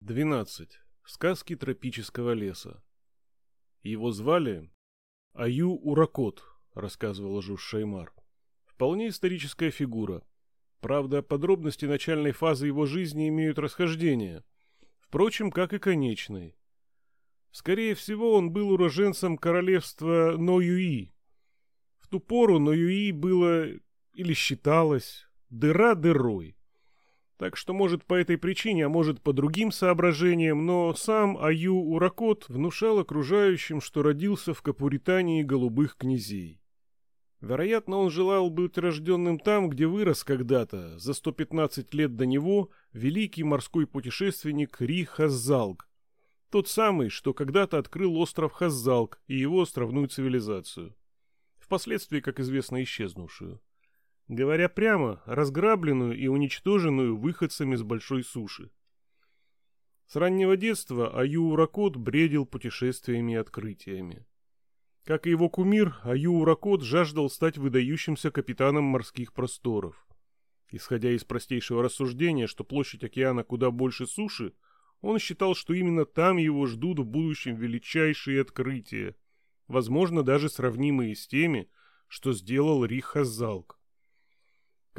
12. Сказки тропического леса. Его звали Аю Уракот, рассказывал Жуж Шаймар. Вполне историческая фигура. Правда, подробности начальной фазы его жизни имеют расхождение. Впрочем, как и конечной. Скорее всего, он был уроженцем королевства Ноюи. В ту пору Ноюи было, или считалось, дыра дырой. Так что, может, по этой причине, а может, по другим соображениям, но сам Аю Уракот внушал окружающим, что родился в Капуритании голубых князей. Вероятно, он желал быть рожденным там, где вырос когда-то, за 115 лет до него, великий морской путешественник Ри Хаззалг. Тот самый, что когда-то открыл остров Хаззалг и его островную цивилизацию. Впоследствии, как известно, исчезнувшую. Говоря прямо, разграбленную и уничтоженную выходцами с большой суши. С раннего детства Аю Уракот бредил путешествиями и открытиями. Как и его кумир, Аю Уракот жаждал стать выдающимся капитаном морских просторов. Исходя из простейшего рассуждения, что площадь океана куда больше суши, он считал, что именно там его ждут в будущем величайшие открытия, возможно, даже сравнимые с теми, что сделал Рих Хазалк.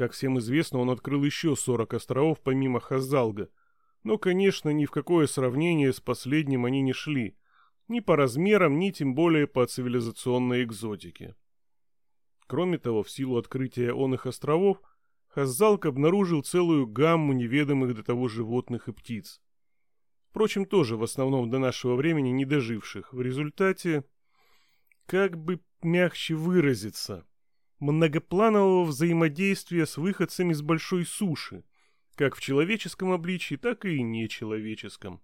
Как всем известно, он открыл еще 40 островов помимо Хазалга. Но, конечно, ни в какое сравнение с последним они не шли. Ни по размерам, ни тем более по цивилизационной экзотике. Кроме того, в силу открытия он их островов, Хазалк обнаружил целую гамму неведомых до того животных и птиц. Впрочем, тоже в основном до нашего времени не доживших. В результате, как бы мягче выразиться, многопланового взаимодействия с выходцами с большой суши, как в человеческом обличии, так и нечеловеческом.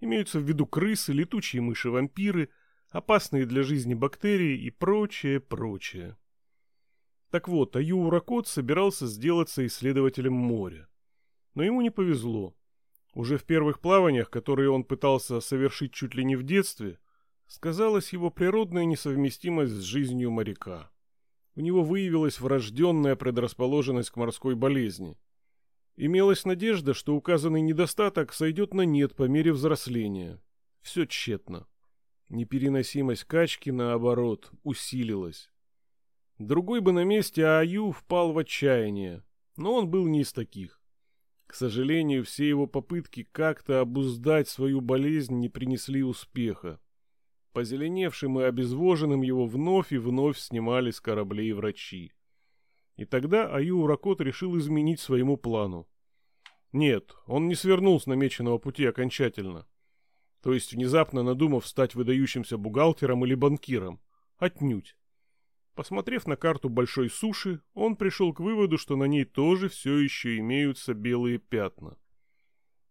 Имеются в виду крысы, летучие мыши-вампиры, опасные для жизни бактерии и прочее, прочее. Так вот, Аю Уракот собирался сделаться исследователем моря. Но ему не повезло. Уже в первых плаваниях, которые он пытался совершить чуть ли не в детстве, сказалась его природная несовместимость с жизнью моряка у него выявилась врожденная предрасположенность к морской болезни. Имелась надежда, что указанный недостаток сойдет на нет по мере взросления. Все тщетно. Непереносимость качки, наоборот, усилилась. Другой бы на месте Аю впал в отчаяние, но он был не из таких. К сожалению, все его попытки как-то обуздать свою болезнь не принесли успеха. Позеленевшим и обезвоженным его вновь и вновь снимали с кораблей врачи. И тогда Аю Уракот решил изменить своему плану. Нет, он не свернул с намеченного пути окончательно. То есть внезапно надумав стать выдающимся бухгалтером или банкиром. Отнюдь. Посмотрев на карту большой суши, он пришел к выводу, что на ней тоже все еще имеются белые пятна.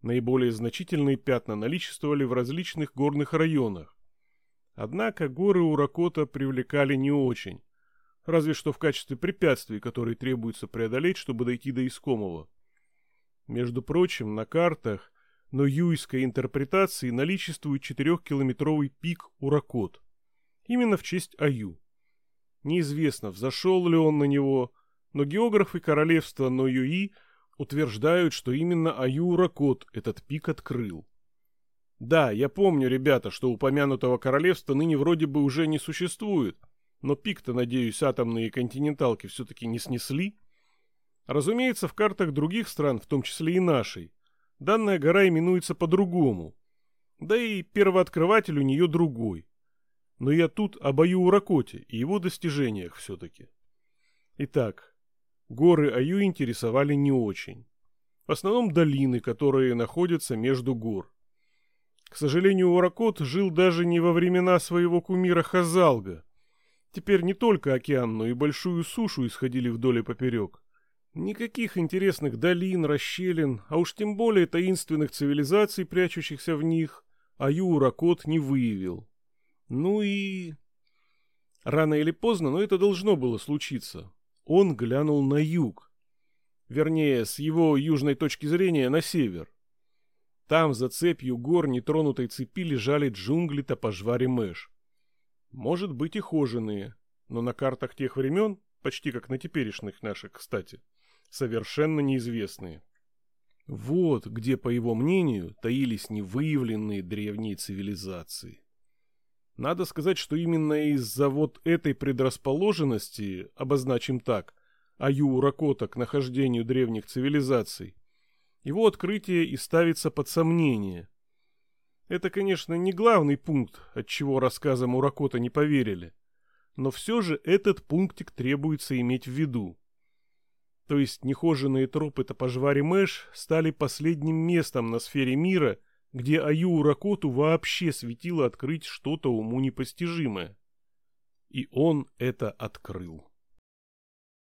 Наиболее значительные пятна наличествовали в различных горных районах, Однако горы Уракота привлекали не очень, разве что в качестве препятствий, которые требуется преодолеть, чтобы дойти до искомого. Между прочим, на картах но юйской интерпретации наличествует четырехкилометровый пик Уракот. Именно в честь Аю. Неизвестно, взошел ли он на него, но географы королевства Ноюи утверждают, что именно Аю Уракот этот пик открыл. Да, я помню, ребята, что упомянутого королевства ныне вроде бы уже не существует, но пик-то, надеюсь, атомные континенталки все-таки не снесли. Разумеется, в картах других стран, в том числе и нашей, данная гора именуется по-другому. Да и первооткрыватель у нее другой. Но я тут об Аю Уракоте и его достижениях все-таки. Итак, горы Аю интересовали не очень. В основном долины, которые находятся между гор. К сожалению, Уракот жил даже не во времена своего кумира Хазалга. Теперь не только океан, но и большую сушу исходили вдоль и поперек. Никаких интересных долин, расщелин, а уж тем более таинственных цивилизаций, прячущихся в них, Аю Уракот не выявил. Ну и... Рано или поздно, но это должно было случиться. Он глянул на юг. Вернее, с его южной точки зрения, на север. Там, за цепью гор нетронутой цепи, лежали джунгли Топожвари Мэш. Может быть и хоженые, но на картах тех времен, почти как на теперешних наших, кстати, совершенно неизвестные. Вот где, по его мнению, таились невыявленные древние цивилизации. Надо сказать, что именно из-за вот этой предрасположенности, обозначим так, Аю Ракота к нахождению древних цивилизаций, его открытие и ставится под сомнение. Это, конечно, не главный пункт, от чего рассказам Уракота не поверили, но все же этот пунктик требуется иметь в виду. То есть нехоженные тропы Топожвари Мэш стали последним местом на сфере мира, где Аю Ракоту вообще светило открыть что-то уму непостижимое. И он это открыл.